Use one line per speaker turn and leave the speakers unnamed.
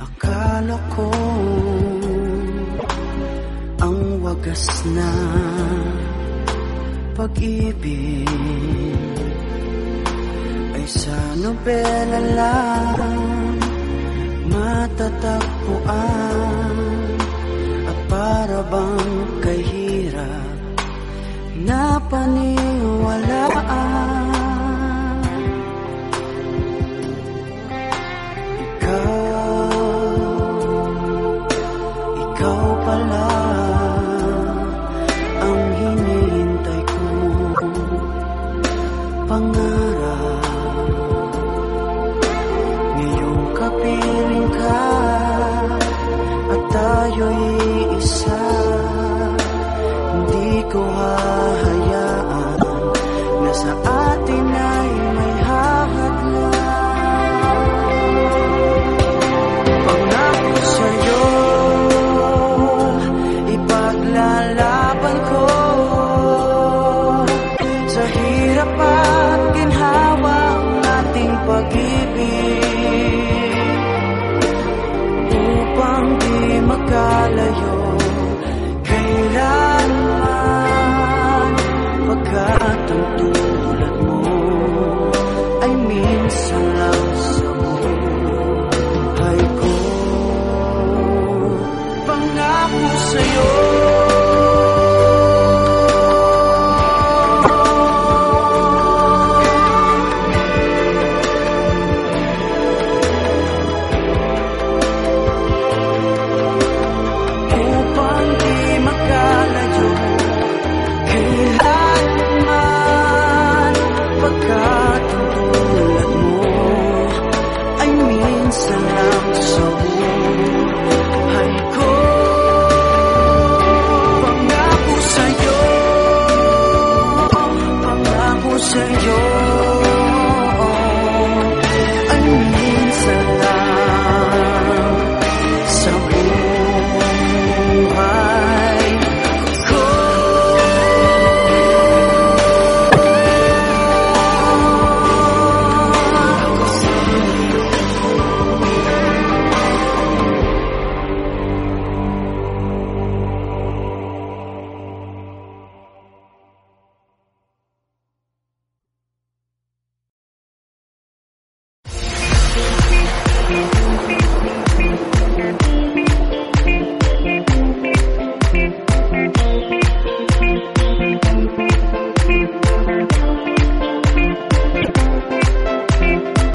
Akala ko Ang wagas na Pag-ibig Ay sa nobela lang Matatagpuan At para bang kahirap Na paniniwala ko hahayaan na atin ay may hahat na. Pangako sa'yo, ko sa hirap at ginhawa ang ating pag-ibig upang di magkalayo. taong tulad mo Ay minsan lang sa buhay ko. Pangako sa'yo.